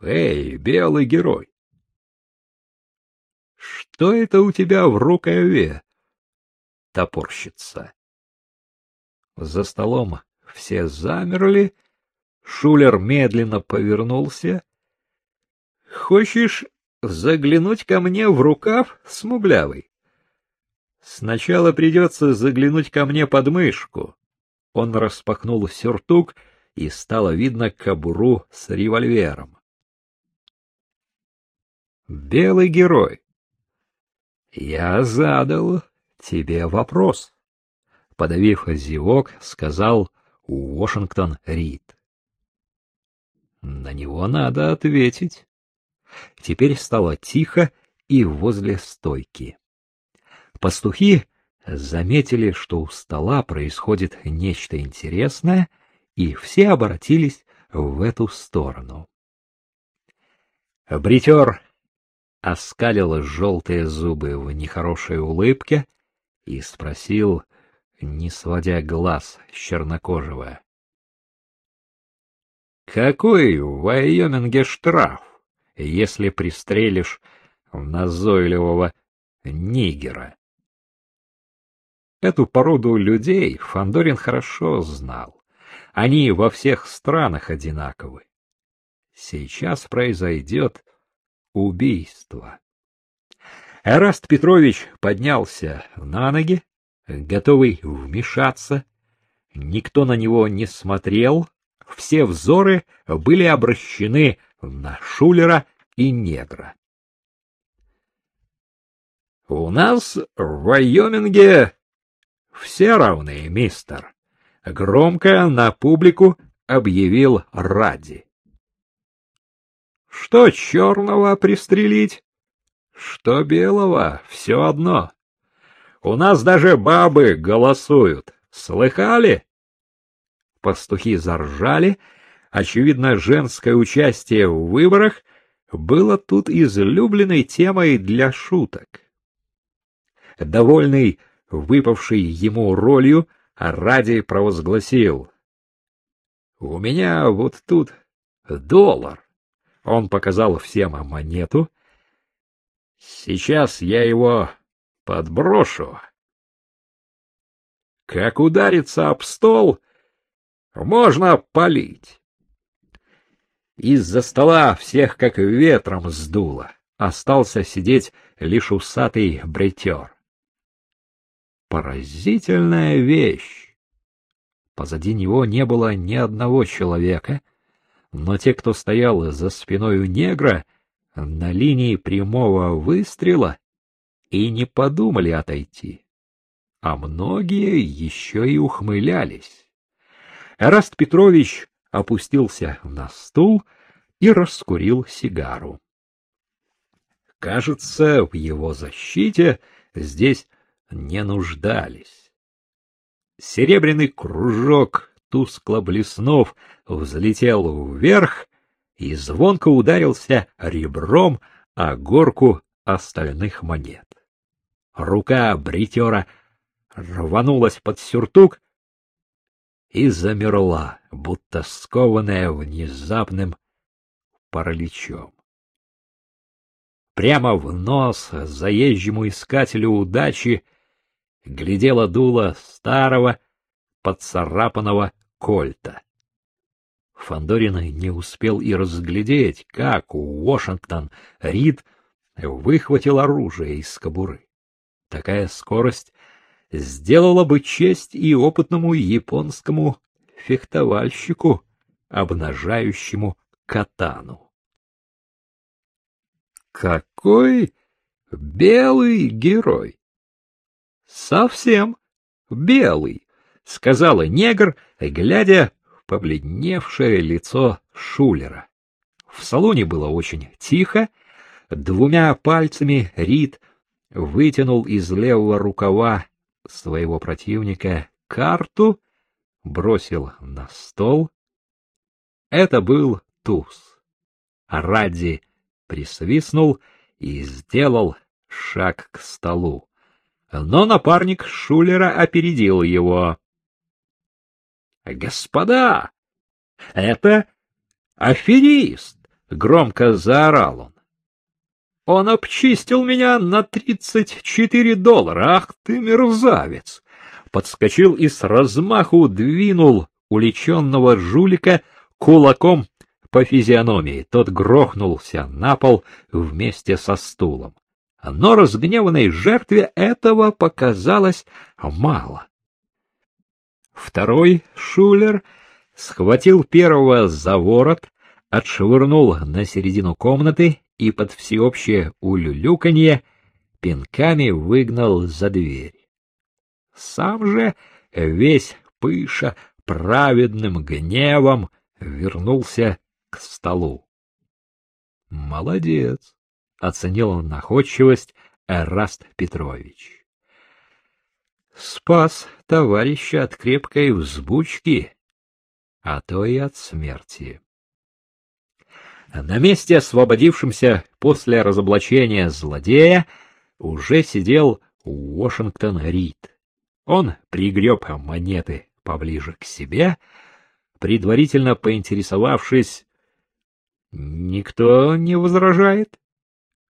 Эй, белый герой! Что это у тебя в рукаве? Топорщится. За столом все замерли. Шулер медленно повернулся. — Хочешь заглянуть ко мне в рукав, смуглявый? Сначала придется заглянуть ко мне под мышку. Он распахнул сюртук, и стало видно кобуру с револьвером. Белый герой. Я задал тебе вопрос. Подавив зевок, сказал Уошингтон Рид. На него надо ответить. Теперь стало тихо и возле стойки. Пастухи заметили, что у стола происходит нечто интересное, и все обратились в эту сторону. Бритер оскалил желтые зубы в нехорошей улыбке и спросил, не сводя глаз с чернокожего. — Какой в Вайоминге штраф, если пристрелишь назойливого нигера? Эту породу людей Фандорин хорошо знал. Они во всех странах одинаковы. Сейчас произойдет убийство. Эраст Петрович поднялся на ноги, готовый вмешаться. Никто на него не смотрел, все взоры были обращены на Шулера и Негра. — У нас в Вайоминге все равны, мистер, — громко на публику объявил Ради. Что черного пристрелить, что белого, все одно. У нас даже бабы голосуют. Слыхали? Пастухи заржали. Очевидно, женское участие в выборах было тут излюбленной темой для шуток. Довольный выпавшей ему ролью, Ради провозгласил. — У меня вот тут доллар. Он показал всем монету. Сейчас я его подброшу. Как ударится об стол, можно полить. Из-за стола всех как ветром сдуло. Остался сидеть лишь усатый бретер. Поразительная вещь. Позади него не было ни одного человека, но те, кто стоял за спиной у негра, на линии прямого выстрела, и не подумали отойти. А многие еще и ухмылялись. Эраст Петрович опустился на стул и раскурил сигару. Кажется, в его защите здесь не нуждались. Серебряный кружок тускло блеснув, взлетел вверх и звонко ударился ребром о горку остальных монет. Рука бритера рванулась под сюртук и замерла, будто скованная внезапным параличом. Прямо в нос заезжему искателю удачи глядела дуло старого, поцарапанного кольта. Фандорин не успел и разглядеть, как Уошингтон Рид выхватил оружие из кобуры. Такая скорость сделала бы честь и опытному японскому фехтовальщику, обнажающему катану. Какой белый герой! Совсем белый, — сказала негр, глядя в побледневшее лицо Шулера. В салоне было очень тихо. Двумя пальцами Рид вытянул из левого рукава своего противника карту, бросил на стол. Это был туз. Радди присвистнул и сделал шаг к столу. Но напарник Шулера опередил его. Господа, это аферист, — громко заорал он. Он обчистил меня на тридцать четыре доллара. Ах ты, мерзавец! Подскочил и с размаху двинул уличенного жулика кулаком по физиономии. Тот грохнулся на пол вместе со стулом. Но разгневанной жертве этого показалось мало. Второй шулер схватил первого за ворот, отшвырнул на середину комнаты и под всеобщее улюлюканье пинками выгнал за дверь. Сам же, весь пыша праведным гневом, вернулся к столу. — Молодец! — оценил находчивость Эраст Петрович. — Спас товарища от крепкой взбучки, а то и от смерти. На месте, освободившемся после разоблачения злодея, уже сидел Уошингтон Рид. Он пригреб монеты поближе к себе, предварительно поинтересовавшись, «Никто не возражает?»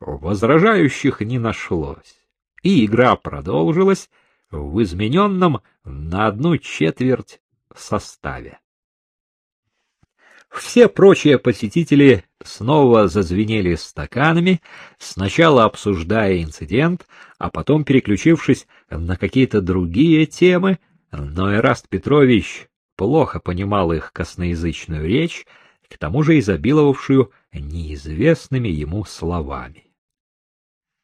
Возражающих не нашлось, и игра продолжилась в измененном на одну четверть составе. Все прочие посетители снова зазвенели стаканами, сначала обсуждая инцидент, а потом переключившись на какие-то другие темы, но Эраст Петрович плохо понимал их косноязычную речь, к тому же изобиловавшую неизвестными ему словами.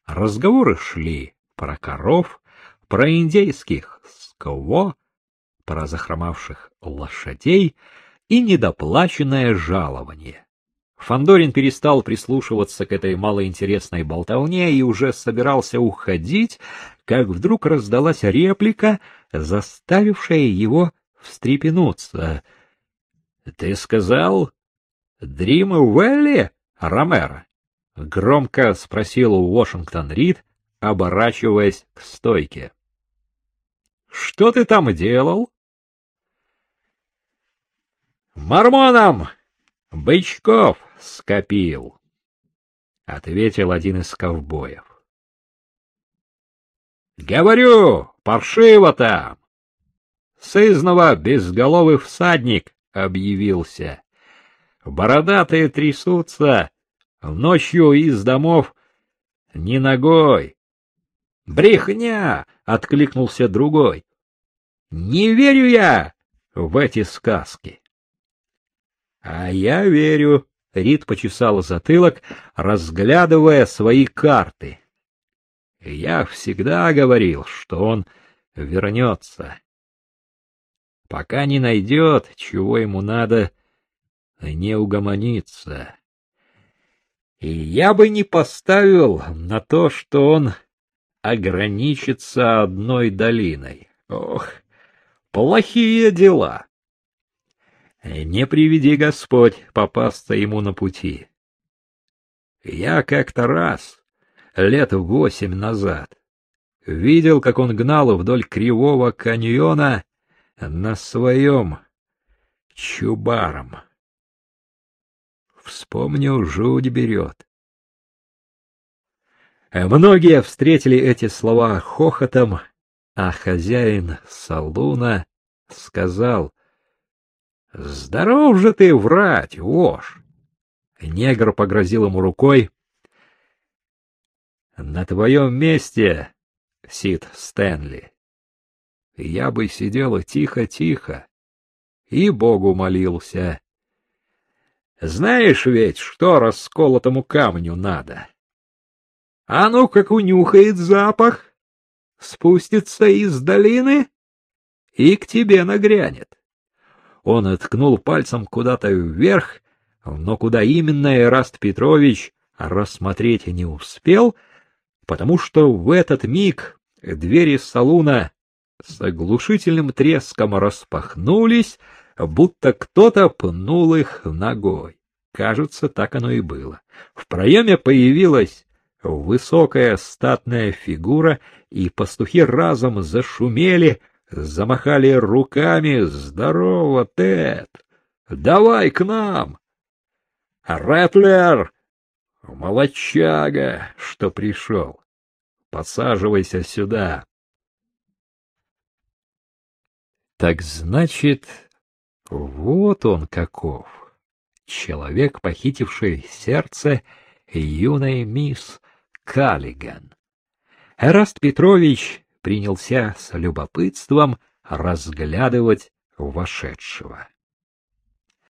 Разговоры шли про коров, про индейских скво, про захромавших лошадей — и недоплаченное жалование. Фандорин перестал прислушиваться к этой малоинтересной болтовне и уже собирался уходить, как вдруг раздалась реплика, заставившая его встрепенуться. — Ты сказал Дрим Уэлли, Ромеро? — громко спросил Уошингтон Рид, оборачиваясь к стойке. — Что ты там делал? Мормоном бычков скопил, — ответил один из ковбоев. — Говорю, паршиво там! Сызного безголовый всадник объявился. Бородатые трясутся, ночью из домов не ногой. «Брехня!» — откликнулся другой. «Не верю я в эти сказки!» А я верю, Рид почесал затылок, разглядывая свои карты. Я всегда говорил, что он вернется. Пока не найдет, чего ему надо, не угомониться. И я бы не поставил на то, что он ограничится одной долиной. Ох, плохие дела. Не приведи Господь попасться ему на пути. Я как-то раз, лет восемь назад, видел, как он гнал вдоль кривого каньона на своем чубаром. Вспомню, жуть берет. Многие встретили эти слова хохотом, а хозяин салуна сказал, Здоров же ты врать, вошь! Негр погрозил ему рукой. На твоем месте, Сид Стэнли, я бы сидел тихо-тихо и Богу молился. Знаешь ведь, что расколотому камню надо? А ну, как унюхает запах, спустится из долины и к тебе нагрянет. Он откнул пальцем куда-то вверх, но куда именно Эраст Петрович рассмотреть не успел, потому что в этот миг двери салуна с оглушительным треском распахнулись, будто кто-то пнул их ногой. Кажется, так оно и было. В проеме появилась высокая статная фигура, и пастухи разом зашумели — замахали руками. «Здорово, Тед! Давай к нам!» Рэтлер! Молодчага, что пришел. Подсаживайся сюда. Так значит, вот он каков. Человек, похитивший сердце юной мисс Каллиган. Эраст Петрович принялся с любопытством разглядывать вошедшего.